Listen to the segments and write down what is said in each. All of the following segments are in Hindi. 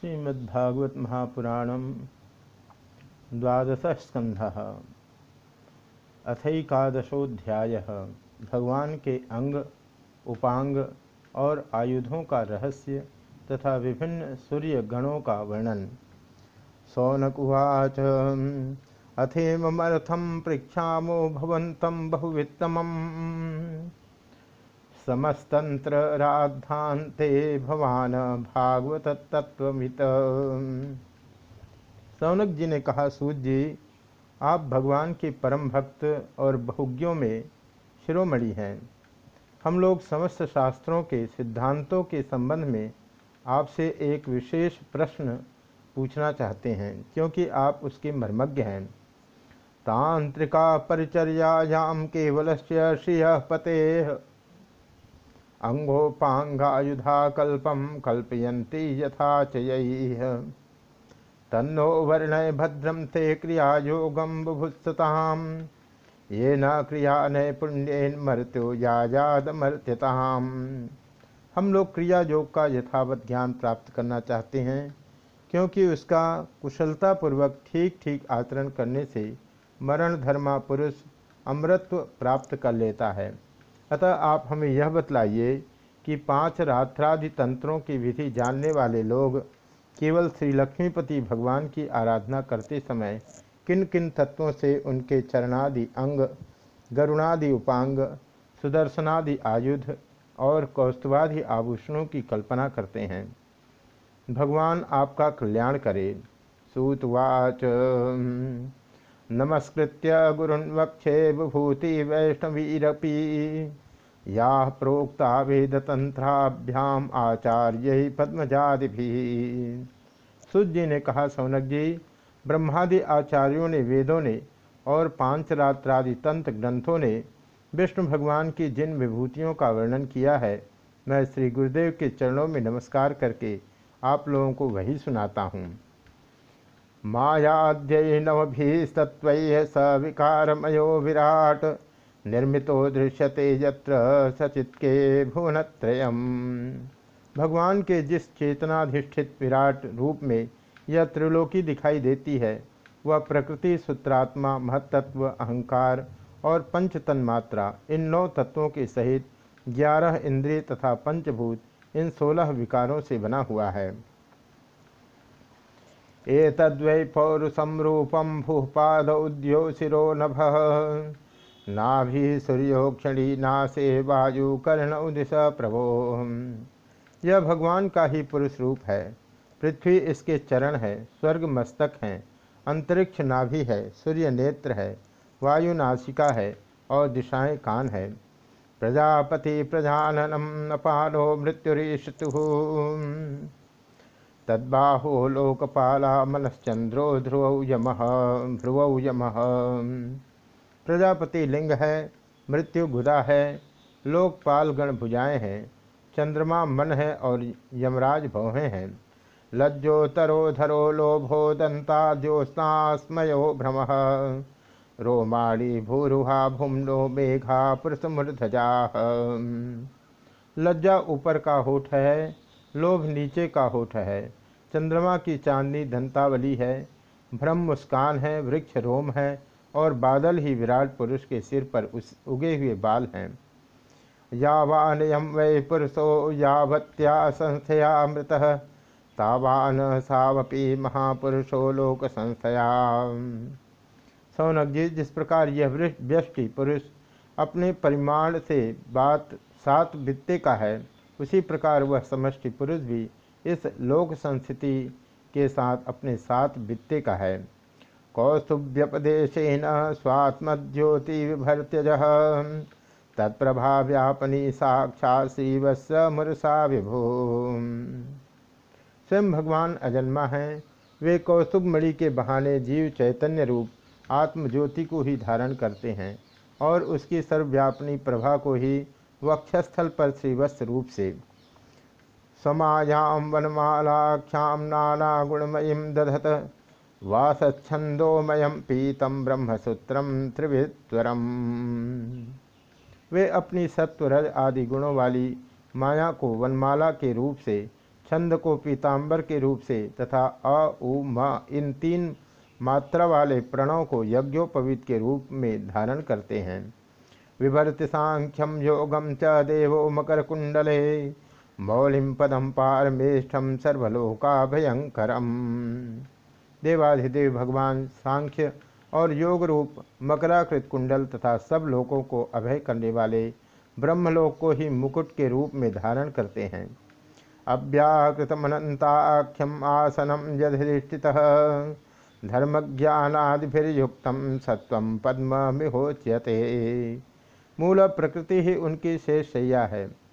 श्रीमद्भागवत महापुराण द्वादश अथकादशोध्याय भगवान के अंग, उपांग और आयुधों का रहस्य तथा विभिन्न सूर्य गणों का वर्णन। सौनकुवाच अथेमर्थम पृक्षामो भवन्तं बहुवित्तमम् समस्तंत्राध्यान्ते भवान भागवत तत्वमित सौनक जी ने कहा सूर्य जी, आप भगवान के परम भक्त और बहुज्ञों में शिरोमणि हैं। हम लोग समस्त शास्त्रों के सिद्धांतों के संबंध में आपसे एक विशेष प्रश्न पूछना चाहते हैं, क्योंकि आप उसके मर्मज्ञ हैं। तांत्रिका परिचर्यायाम केवल श्रिय पते अंगोपांगायुधाकल्पम कल्पयन्ति यथा चयैः तन्नो वर्णय भद्रम ते क्रियायोगम बुभुत्सताम। ये न क्रिया नैपुण्यन मृत्यु याद मर्त्यताम। हम लोग क्रिया योग का यथावत ज्ञान प्राप्त करना चाहते हैं, क्योंकि उसका कुशलतापूर्वक ठीक ठीक आचरण करने से मरण धर्मा पुरुष अमृत्व प्राप्त कर लेता है। अतः आप हमें यह बतलाइए कि पाँच रात्राधि तंत्रों की विधि जानने वाले लोग केवल श्री लक्ष्मीपति भगवान की आराधना करते समय किन किन तत्वों से उनके चरणादि अंग, गरुणादि उपांग, सुदर्शनादि आयुध और कौस्तुवादि आभूषणों की कल्पना करते हैं। भगवान आपका कल्याण करे। सूतवाच। नमस्कृत्य गुरुन् वक्षे विभूति वैष्णवीरपी। या प्रोक्ता वेदतंत्राभ्याम आचार्य पद्मजादि सूर्य ने कहा, सौनक जी, ब्रह्मादि आचार्यों ने, वेदों ने और पांचरात्रादि तंत्र ग्रंथों ने विष्णु भगवान की जिन विभूतियों का वर्णन किया है, मैं श्री गुरुदेव के चरणों में नमस्कार करके आप लोगों को वही सुनाता हूँ। मायाद्यैनवभिस्तत्व स विकारमयो विराट। निर्मितो दृश्यते यत्र सचित्के भुवनत्रयम्। भगवान के जिस चेतनाधिष्ठित विराट रूप में यह त्रिलोकी दिखाई देती है, वह प्रकृति, सूत्रात्मा महत्त्व अहंकार और पंचतन मात्रा इन नौ तत्वों के सहित ग्यारह इंद्रिय तथा पंचभूत इन सोलह विकारों से बना हुआ है। एतद्वै पौरुषं रूपं भूपाद उद्यो शिरो नभ। नाभि सूर्योक्षणी नासे वायु कर्ण उदिश प्रभो यह भगवान का ही पुरुष रूप है। पृथ्वी इसके चरण है, स्वर्ग मस्तक हैं, अंतरिक्ष नाभि है, सूर्य नेत्र है, वायु नासिका है और दिशाएँ कान है। प्रजापति प्रजाननम अपालो मृत्युरीषतु। तद्बाहो लोकपाला मनश्चंद्रो ध्रुव यम ध्रुव यम। प्रजापति लिंग है, मृत्यु गुदा है लोकपाल गण भुजाएँ हैं, चंद्रमा मन है और यमराज भौहें हैं। लज्जोतरो धरो लोभो दंता ज्योत्स्नास्मयो भ्रम। रोमाणी भूरुहा भूमनो मेघा पुरुषमूर्धजा लज्जा ऊपर का होठ है, लोभ नीचे का होठ है। चंद्रमा की चांदनी धंतावली है, भ्रम मुस्कान है, वृक्ष रोम है और बादल ही विराट पुरुष के सिर पर उस, उगे हुए बाल हैं। यावान यम वै पुरुषो यावत्या संस्थया मृत, तावान सावपी महापुरुषो लोक संस्थया सौनक जी, जिस प्रकार यह व्यष्टि पुरुष अपने परिमाण से बात, सात वित्ते का है, उसी प्रकार वह समष्टि पुरुष भी इस लोक संस्थिति के साथ अपने साथ वित्ते का है। कौस्तुभ्यपदेशन स्वात्मज्योति विभर्त्यज। तत्प्रभा व्यापनी साक्षात श्रीवत्स मुरसा विभो। स्वयं भगवान अजन्मा हैं। वे कौस्तुभ मणि के बहाने जीव चैतन्य रूप, आत्मज्योति को ही धारण करते हैं और उसकी सर्वव्यापनी प्रभा को ही वक्षस्थल पर श्रीवत्स रूप से वनमालाख्याम नाना गुणमयीम दधत। वासच्छंदोमयम पीतम ब्रह्मसूत्रम त्रिवित्वरम वे अपनी सत्वरज आदि गुणों वाली माया को वनमाला के रूप से, छंद को पीताम्बर के रूप से तथा अ, उ, म, इन तीन मात्रा वाले प्रणव को यज्ञोपवीत के रूप में धारण करते हैं। विभर्ति सांख्यम योगम च देवो मकर कुंडले मौलिम पदम पारमेष्ठम सर्वलोका भयंकरम देवाधिदेव भगवान सांख्य और योग रूप, मकराकृत कुंडल तथा सब लोगों को अभय करने वाले ब्रह्मलोक को ही मुकुट के रूप में धारण करते हैं। अव्याकृतमनंताख्यम आसनम यधिष्ठित, धर्मज्ञानादिभिर्युक्त सत्व पद्म मूल प्रकृति ही उनकी शेष शैया है।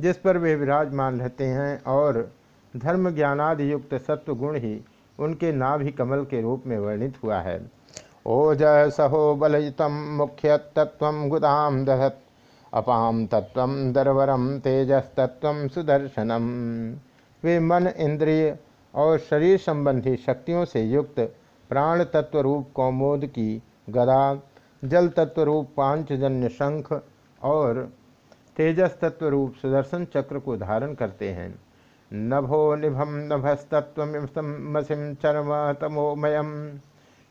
जिस पर वे विराजमान रहते हैं और धर्म ज्ञानादि युक्त सत्व गुण ही उनके नाभि कमल के रूप में वर्णित हुआ है। ओ ओज सहो बलयुत मुख्य तत्व गुदाम दहत, अपाम तत्व दरवरम तेजस्तत्व सुदर्शनम। वे मन, इंद्रिय और शरीर संबंधी शक्तियों से युक्त प्राण तत्व रूप कौमोद की गदा जल तत्व रूप पांचजन्य शंख और तेजस तत्व रूप सुदर्शन चक्र को धारण करते हैं। नभो निभम नभस्तत्वमसिम चरम तमोमयम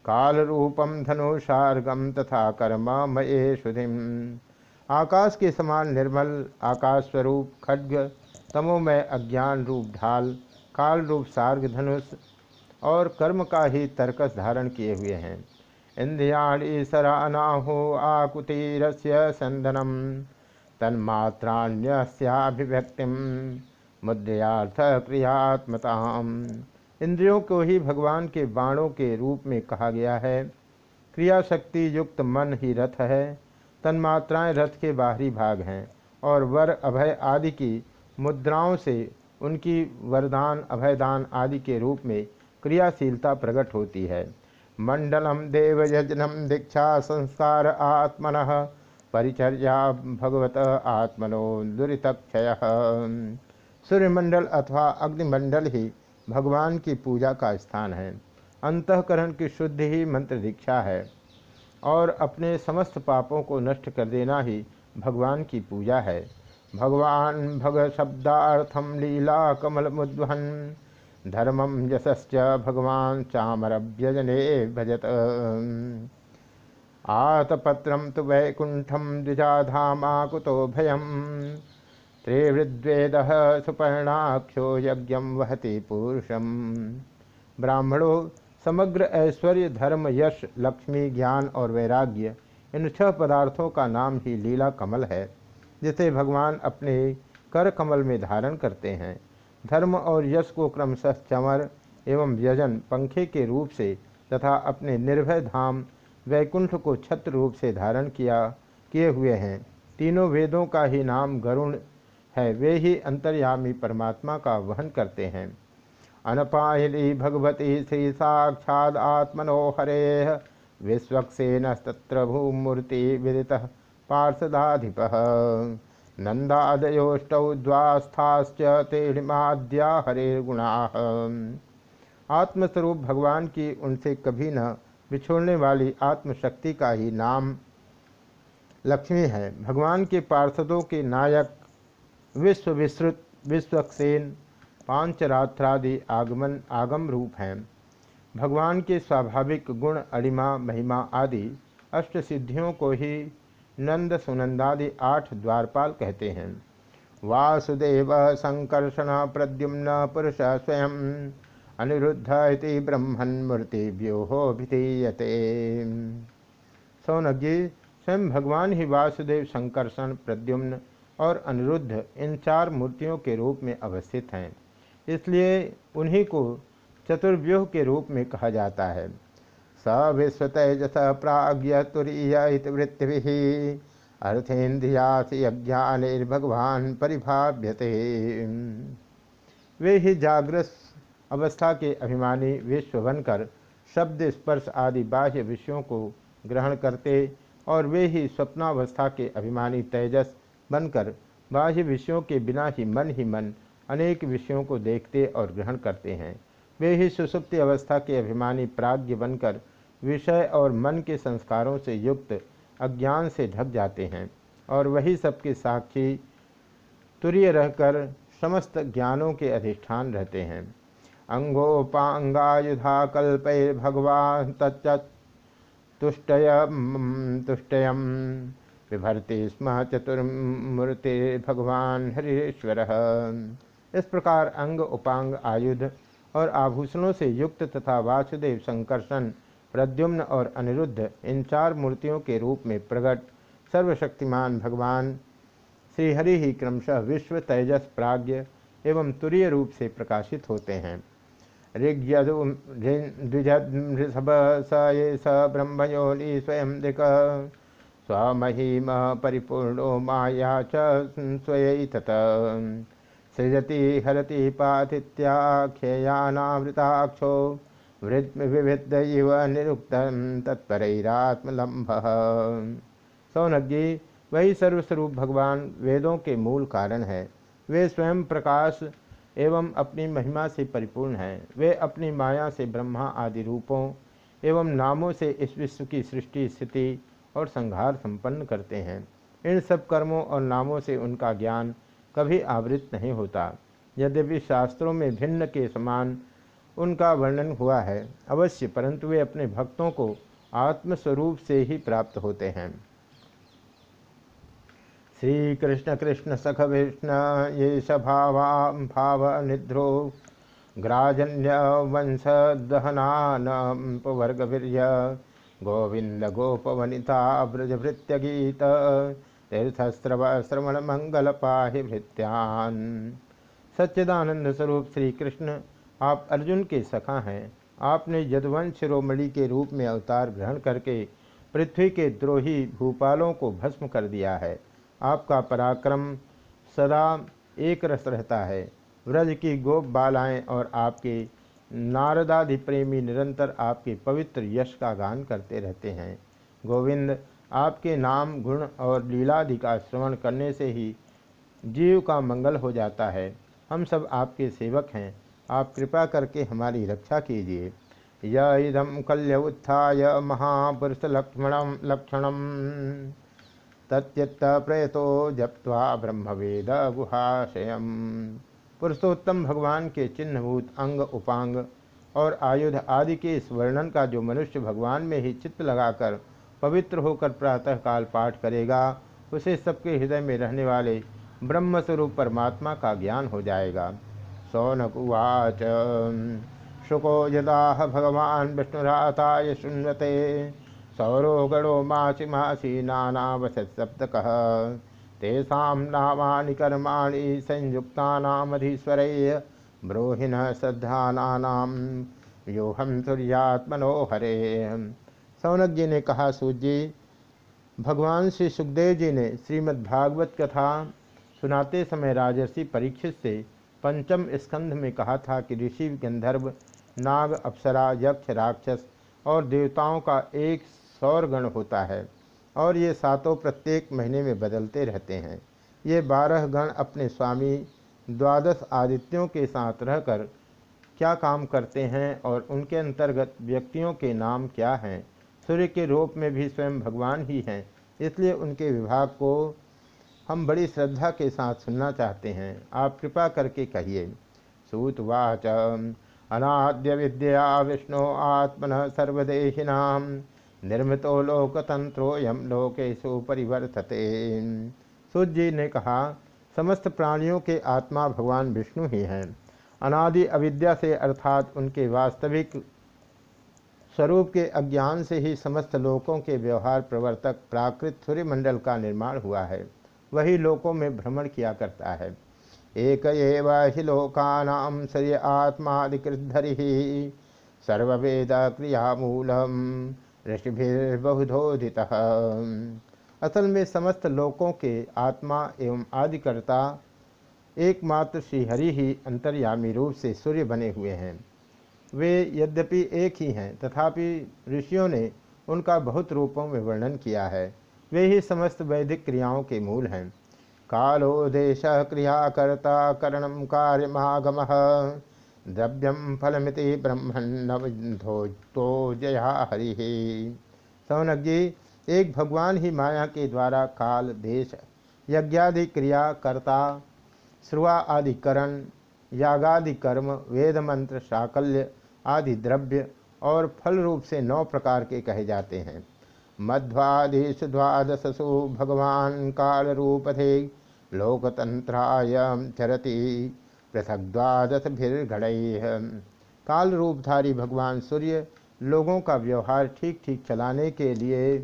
काल रूपम धनुषार्गम तथा कर्मा मये शुधिम आकाश के समान निर्मल आकाश स्वरूप खड्ग, तमोमय अज्ञान रूप ढाल काल रूप सार्ग धनुष और कर्म का ही तर्कस धारण किए हुए हैं। इंद्रियाणी सरानाहो आकुतीरस्य संदनम। तन्मात्राण्यस्याभिव्यक्ति मुद्रयार्थ क्रियात्मता इंद्रियों को ही भगवान के बाणों के रूप में कहा गया है। क्रिया शक्ति युक्त मन ही रथ है। तन्मात्राएँ रथ के बाहरी भाग हैं और वर अभय आदि की मुद्राओं से उनकी वरदान, अभयदान आदि के रूप में क्रियाशीलता प्रकट होती है। मंडलम देवयजनम दीक्षा संस्कार आत्मन परिचर्या भगवत आत्मनो दुरीतक्षय। सूर्यमंडल अथवा अग्निमंडल ही भगवान की पूजा का स्थान है। अंतकरण की शुद्धि ही मंत्र दीक्षा है। और अपने समस्त पापों को नष्ट कर देना ही भगवान की पूजा है। भगवान भग शब्दार्थम लीला कमल मुद्वन धर्मम यशश्च भगवान चामर चामरभ्यजने भजत। आतपत्रम तो वैकुंठम द्विजाधामाकुतो भयम। त्रिवृद्वेद सुपर्णाक्षो यज्ञ वहति पुरुषम। ब्राह्मणों समग्र ऐश्वर्य, धर्म, यश, लक्ष्मी, ज्ञान और वैराग्य, इन छह पदार्थों का नाम ही लीला कमल है, जिसे भगवान अपने कर कमल में धारण करते हैं। धर्म और यश को क्रमशः चमर एवं व्यजन पंखे के रूप से तथा अपने निर्भय धाम वैकुंठ को छत्र रूप से धारण किया, किए हुए हैं। तीनों वेदों का ही नाम गरुण है, वे ही अंतर्यामी परमात्मा का वहन करते हैं। अनपायनी भगवती श्री साक्षाद आत्मनो हरे विश्वक्सेन तत्र भूमूर्ति विदित पार्षदाधिप। नंदादयोष्टौ द्वास्थाश्च तेणिमाद्या हरेर्गुणा आत्मस्वरूप भगवान की उनसे कभी न बिछोड़ने वाली आत्मशक्ति का ही नाम लक्ष्मी है। भगवान के पार्षदों के नायक विश्व विस्तृत विश्वक्सेन, पांचरात्रादि आगमन आगम रूप हैं। भगवान के स्वाभाविक गुण अड़िमा महिमा आदि अष्ट सिद्धियों को ही नंद सुनंदादि आठ द्वारपाल कहते हैं। वासुदेव संकर्षण प्रद्युम्न पुरुष स्वयं अनिरुद्ध इति ब्रह्मण मूर्तिभ्यो भिधीयते सौनज्ञ स्वयं भगवान ही वासुदेव संकर्षण, प्रद्युम्न और अनिरुद्ध इन चार मूर्तियों के रूप में अवस्थित हैं। इसलिए उन्हीं को चतुर्व्यूह के रूप में कहा जाता है। स विश्व तेजस प्राज्ञ तुरीय वृत्ति अर्थेन्द्रियास भगवान परिभाव्यते। वे ही जागृत अवस्था के अभिमानी विश्व बनकर शब्द स्पर्श आदि बाह्य विषयों को ग्रहण करते और वे ही स्वप्नावस्था के अभिमानी तेजस बनकर बाह्य विषयों के बिना ही मन ही मन अनेक विषयों को देखते और ग्रहण करते हैं। वे ही सुसुप्ति अवस्था के अभिमानी प्राज्ञ बनकर विषय और मन के संस्कारों से युक्त अज्ञान से ढक जाते हैं और वही सबके साक्षी तुरीय रहकर समस्त ज्ञानों के अधिष्ठान रहते हैं। अंगोपांगायुधा कल्पय भगवान तुष्टय तुष्टयम विभरते स्म चतुर्मूर्ति भगवान हरीश्वर इस प्रकार अंग, उपांग, आयुध और आभूषणों से युक्त तथा वासुदेव संकर्षण प्रद्युम्न और अनिरुद्ध, इन चार मूर्तियों के रूप में प्रकट सर्वशक्तिमान भगवान श्रीहरि ही क्रमशः विश्व तेजस, प्राज्ञ एवं तुरीय रूप से प्रकाशित होते हैं। ऋषभ स ब्रह्मयोनि स्वयं दिक। स्वमहिम परिपूर्णो माया च स्वय सृजति हरति पाथित्याख्ययानावृताक्षो विविध इव निरुक्त तत्परैरात्मलंभ सौनज्ञी वही सर्वस्वरूप भगवान वेदों के मूल कारण है। वे स्वयं प्रकाश एवं अपनी महिमा से परिपूर्ण हैं। वे अपनी माया से ब्रह्मा आदि रूपों एवं नामों से इस विश्व की सृष्टि, स्थिति और संहार संपन्न करते हैं। इन सब कर्मों और नामों से उनका ज्ञान कभी आवृत नहीं होता। यद्यपि शास्त्रों में भिन्न के समान उनका वर्णन हुआ है, अवश्य, परंतु वे अपने भक्तों को आत्मस्वरूप से ही प्राप्त होते हैं। श्री कृष्ण कृष्ण सख विष्ण ये सभावा भाव निद्रो। ग्राजन्य वंश दहनानपवर्गवीर्य गोविंद गोपवनिता व्रजभृत्य गीत। तीर्थस्रव श्रवण मंगल पाहि भृत्यान। सच्चिदानंद स्वरूप श्री कृष्ण आप अर्जुन के सखा हैं। आपने यदुवंश शिरोमणि के रूप में अवतार ग्रहण करके पृथ्वी के द्रोही भूपालों को भस्म कर दिया है। आपका पराक्रम सदा एक रस रहता है। व्रज की गोप बालाएँ और आपके नारदादि प्रेमी निरंतर आपके पवित्र यश का गान करते रहते हैं। गोविंद, आपके नाम, गुण और लीलादि का श्रवण करने से ही जीव का मंगल हो जाता है। हम सब आपके सेवक हैं। आप कृपा करके हमारी रक्षा कीजिए। य इदम कल्य उत्थाय महापुरुष लक्ष्मण। लक्षणम तत्यत्त प्रयतो जप्वा ब्रह्मवेद गुहाशय पुरुषोत्तम भगवान के चिन्हभूत अंग, उपांग और आयुध आदि के इस वर्णन का जो मनुष्य भगवान में ही चित्त लगाकर पवित्र होकर प्रातःकाल पाठ करेगा, उसे सबके हृदय में रहने वाले ब्रह्मस्वरूप परमात्मा का ज्ञान हो जाएगा। सौनक उवाच। शुको यदा भगवान विष्णुराताय शून्यते सौरो गणो मासी मासी नानावसत्सप्तक तेषा नामानि कर्माणि संयुक्तानामधीश्वर ब्रोहिण श्रद्धानाम व्यूहम सूर्यात्मनो हरे सौनक जी ने कहा, सूजी, भगवान श्री सुखदेव जी ने श्रीमद्भागवत कथा सुनाते समय राजर्षि परीक्षित से पंचम स्कंध में कहा था कि ऋषि गंधर्व, नाग अप्सरा, यक्ष राक्षस और देवताओं का एक सौर गण होता है और ये सातों प्रत्येक महीने में बदलते रहते हैं। ये बारह गण अपने स्वामी द्वादश आदित्यों के साथ रहकर क्या काम करते हैं और उनके अंतर्गत व्यक्तियों के नाम क्या हैं? सूर्य के रूप में भी स्वयं भगवान ही हैं, इसलिए उनके विभाग को हम बड़ी श्रद्धा के साथ सुनना चाहते हैं। आप कृपा करके कहिए, सूतवाच, अनाद्य विद्या विष्णु आत्मन सर्वदेहिनाम निर्मितो लोकतंत्रोयम लोकेशु परिवर्तते। सूर्य जी ने कहा, समस्त प्राणियों के आत्मा भगवान विष्णु ही हैं। अनादि अविद्या से अर्थात उनके वास्तविक स्वरूप के अज्ञान से ही समस्त लोकों के व्यवहार प्रवर्तक प्राकृत सूर्यमंडल का निर्माण हुआ है। वही लोकों में भ्रमण किया करता है। एक हि लोकानाम श्रेय आत्माधिकृधरि सर्वेद क्रियामूलम। ऋषिभिर्बहुधोदित। असल में समस्त लोकों के आत्मा एवं आदिकर्ता एकमात्र श्रीहरि ही अंतर्यामी रूप से सूर्य बने हुए हैं। वे यद्यपि एक ही हैं, तथापि ऋषियों ने उनका बहुत रूपों में वर्णन किया है। वे ही समस्त वैदिक क्रियाओं के मूल हैं। कालो देश क्रियाकर्ता करणम कार्यमागम। द्रव्यम फलमिति ब्रह्मण्धो जया हरि। सौनक जी एक भगवान ही माया के द्वारा काल, देश, यज्ञादि क्रिया कर्ता श्रुआ आदि करण यागादि कर्म, वेद मंत्र साकल्य आदि द्रव्य और फल रूप से नौ प्रकार के कहे जाते हैं। मध्वादिश द्वादशसु भगवान काल रूप थे लोकतंत्राय चरती। पृथक द्वादश भीर्घड़ काल रूपधारी भगवान सूर्य लोगों का व्यवहार ठीक ठीक चलाने के लिए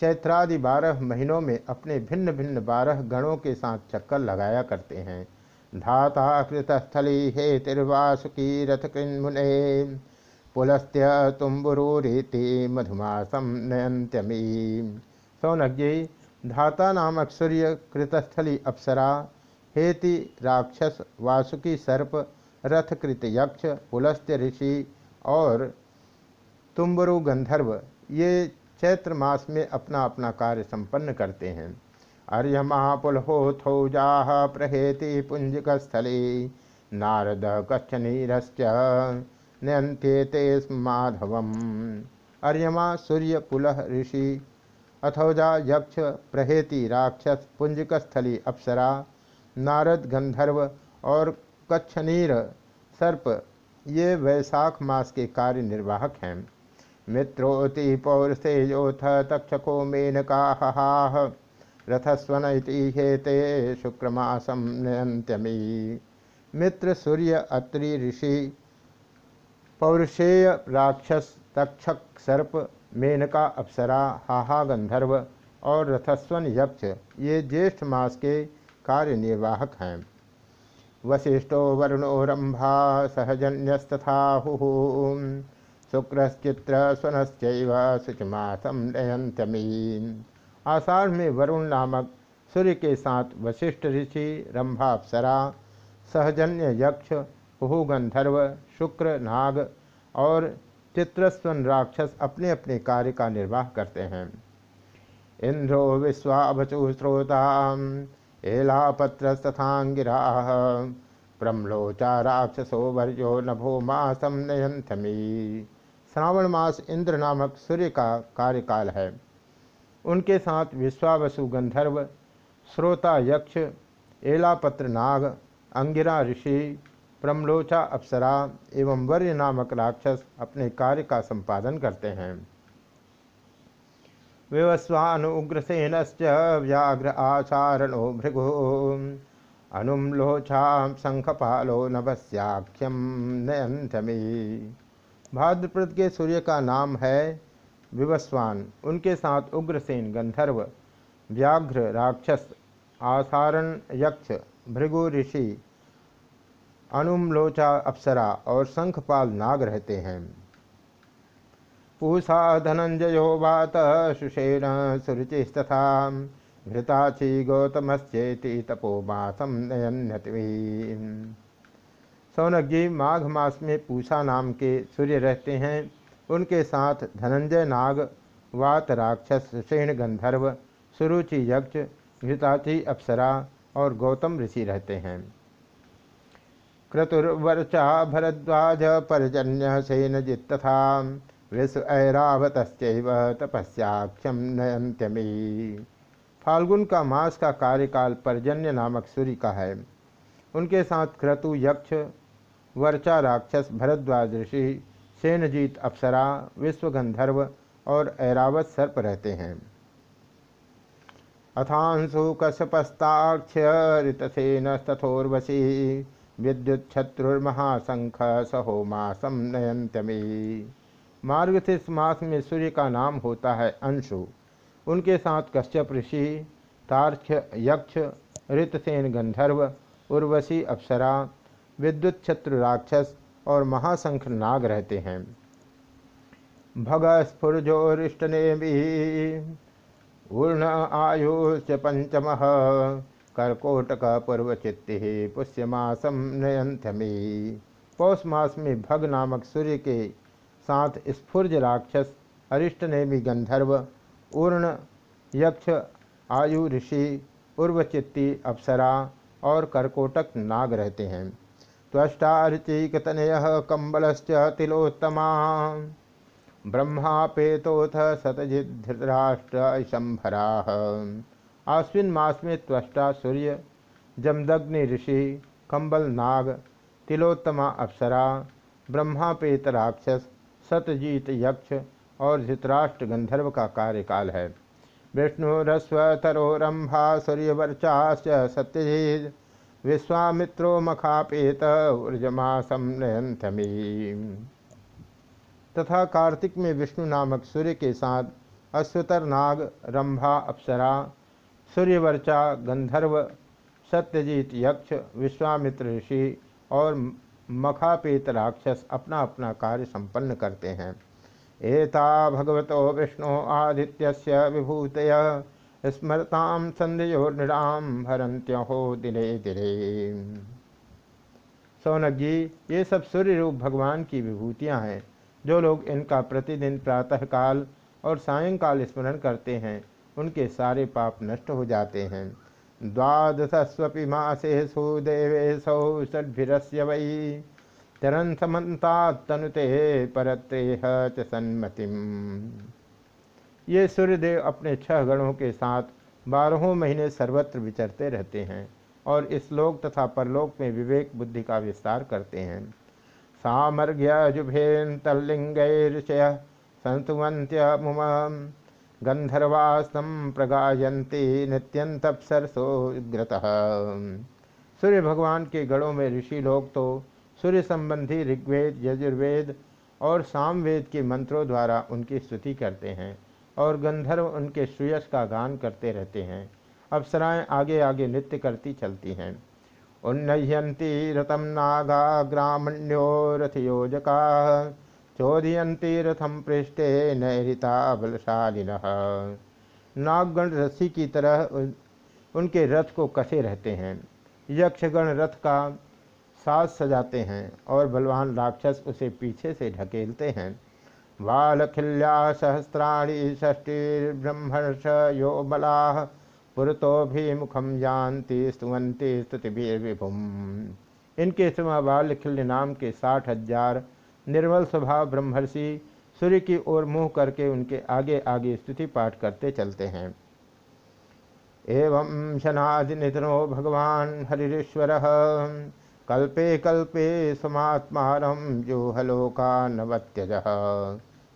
चैत्रादि बारह महीनों में अपने भिन्न भिन्न बारह गणों के साथ चक्कर लगाया करते हैं। धाता कृतस्थली हे तिर्वासुकी रथ कृन्मुने, पुलस्त्य तुम्बुरूरीति मधुमासम नयंत्यमी सौनक जी, धाता नामक सूर्य कृतस्थली अप्सरा हेति राक्षस वासुकी सर्प रथकृत यक्ष पुलस्त्य ऋषि और तुम्बरु गंधर्व, ये चैत्र मास में अपना अपना कार्य संपन्न करते हैं। अर्य अर्यमापुलहोथौजाः प्रहेति पुञ्जिकस्थले नारद कच्छनीरश्च नयन्त्येते माधवम्। अर्यमा सूर्य पुलह ऋषि अथौजा यक्ष प्रहेति राक्षस पुंजकस्थली अप्सरा नारद गंधर्व और कच्छनीर सर्प, ये वैशाख मास के कार्य निर्वाहक हैं। मित्रोति पौरसेयोथ तक्षको मेनका रथस्वन हेते शुक्रमासम नयंत्यमी मित्र सूर्य, अत्रि, ऋषि, पौरुषेय, राक्षस, तक्षक, सर्प, मेनका, अप्सरा, हाहा, गंधर्व और रथस्वन, यक्ष, ये ज्येष्ठ मास के कार्य निर्वाहक हैं। वशिष्ठो वरुणो रंभा सहजन्यस्तथाहु शुक्रश्चित्र स्वनश्चैव शुचमासम नयंतमी आषाढ़ में वरुण नामक सूर्य के साथ वशिष्ठ ऋषि रंभा अप्सरा, सहजन्य यक्ष, हुहु गंधर्व, शुक्र नाग और चित्रस्वन राक्षस अपने अपने कार्य का निर्वाह करते हैं। इंद्रो विश्वाभचु श्रोता एलापत्रस्तथांगिरा प्रम्लोचा राक्षसो वर्यो नभो मासम नयंथमी श्रावण मास इंद्र नामक सूर्य का कार्यकाल है। उनके साथ विश्वावसु गंधर्व, श्रोता यक्ष एलापत्र नाग अंगिरा ऋषि प्रमलोचा अप्सरा एवं वर्य नामक राक्षस अपने कार्य का संपादन करते हैं। विवस्वानुग्रसेन व्याघ्र आचारणो भृगु। अनुम लोछा शंखपालो नभस्याख्यम नयंथमी भाद्रप्रद के सूर्य का नाम है विवस्वान। उनके साथ उग्रसेन गंधर्व, व्याघ्र राक्षस, आसारण यक्ष, भृगु ऋषि अनुमलोचा अप्सरा और शंखपाल नाग रहते हैं। पूषा धनंजयो वात सुषेण सुरुचिस्तथा। घृताची गौतमश्चेति तपोमासम नयन्यति सौनक जी माघ मास में पूषा नाम के सूर्य रहते हैं। उनके साथ धनंजय नाग, वात राक्षस, सुषेण गंधर्व, सुरुचि यक्ष घृताची अप्सरा और गौतम ऋषि रहते हैं। क्रतुर्वर्चा भरद्वाज, पर्जन्य सेनजित तथा विश्व ऐरावत तपस्याक्षम नयंत्यमी फाल्गुन का मास का कार्यकाल पर्जन्य नामक सूर्य का है। उनके साथ क्रतु, यक्ष, वर्चा, राक्षस, भरद्वाज, ऋषि, सेनजीत, अप्सरा, विश्वगंधर्व और ऐरावत सर्प रहते हैं। अथांशु कश्यपस्ताक्ष ऋतसेन तथोर्वशी विद्युत शत्रुर्महाशंख सहोमासम नयंत्यमी मार्गशीर्ष मास में सूर्य का नाम होता है अंशु। उनके साथ कश्यप ऋषि, तार्क्ष, यक्ष, ऋतसेन गंधर्व, उर्वशी अप्सरा, विद्युत छत्र राक्षस और महाशंख नाग रहते हैं। भग स्फुर्जोरिष्टनेमी ऊर्ण आयुष पंचम, कर्कोटक पूर्वचित्ति पुष्यमासम नयंथमी पौष मास में भग नामक सूर्य के साथ स्फुर्ज राक्षस अरिष्टनेमी गंधर्व, उर्ण, यक्ष, आयु, ऋषि, उर्वचित्ती, अप्सरा और कर्कोटक नाग रहते हैं। त्वष्टाचिकतनय कम्बलश्च तिलोत्तमा। ब्रह्मापेतोथ शंभरा आश्विन मास में त्वष्टा सूर्य, जमदग्नि ऋषि, कम्बल नाग, तिलोत्तमा अप्सरा, ब्रह्मापेत राक्षस सतजीत यक्ष और धृतराष्ट्र गंधर्व का कार्यकाल है। विष्णुरस्वतरोरंभा सूर्यवर्चाश्च सत्यजीत, विश्वामित्रो मखापेत ऊर्जमासम नयंथमी तथा कार्तिक में विष्णु नामक सूर्य के साथ अश्वतर नाग, रंभा, अप्सरा सूर्यवर्चा गंधर्व, सत्यजीत यक्ष, विश्वामित्र ऋषि और मखापेत राक्षस अपना अपना कार्य संपन्न करते हैं। एता भगवतो विष्णु आदित्य विभूत स्मरताम संध्योर्निराम हरंत्यो दिले दिले सौनक जी, ये सब सूर्य रूप भगवान की विभूतियाँ हैं, जो लोग इनका प्रतिदिन प्रातःकाल और सायंकाल स्मरण करते हैं, उनके सारे पाप नष्ट हो जाते हैं। द्वादशस्वी मासेषु देवेशौ षड्भिरस्य वै। समन्ता तनुते परत्रेह च सन्मतिम। ये सूर्यदेव अपने छह गणों के साथ बारहों महीने सर्वत्र विचरते रहते हैं और इस लोक तथा परलोक में विवेक बुद्धि का विस्तार करते हैं। सामर्घ्यजुभेन्तल्लिङ्गैर्षय संस्तुवन्त्यमुम गंधर्वास्तम प्रगायन्ति नित्यंतपसरसो ग्रतः सूर्य भगवान के गणों में ऋषि लोग तो सूर्य संबंधी ऋग्वेद, यजुर्वेद और सामवेद के मंत्रों द्वारा उनकी स्तुति करते हैं और गंधर्व उनके सुयश का गान करते रहते हैं। अप्सराएँ आगे आगे नृत्य करती चलती हैं। उन्नयती रतम नागा ग्रामण्यो रथयोजका। चोदयती रथम पृष्ठे नैरिता बलशालिन। नागगण रस्सी की तरह उनके रथ को कसे रहते हैं? यक्षगण रथ का साज सजाते हैं और बलवान राक्षस उसे पीछे से ढकेलते हैं। बालखिल्या सहस्राणी षष्टिर्ब्रह्मर्ष यो बला पुरतोभिमुखम जानती स्तुवंती स्तुतिभिर्विभुम। इनके समय बाल्यखिल्य नाम के साठ हज़ार निर्मल स्वभाव ब्रह्मर्षि सूर्य की ओर मुँह करके उनके आगे आगे स्तुति पाठ करते चलते हैं। एवं शनादि निधनो भगवान हरिश्वर, कल्पे कल्पे समात्मारम जो हलोका नवत्यज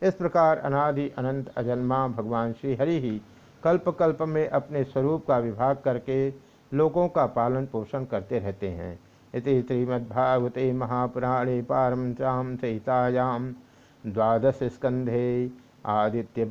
इस प्रकार अनादि अनंत अजन्मा भगवान श्री हरि ही कल्प कल्प में अपने स्वरूप का विभाग करके लोगों का पालन पोषण करते रहते हैं। इति श्रीमद्भागवते महापुराणे पारमचाम सहितायाम द्वादश स्कंधे आदित्य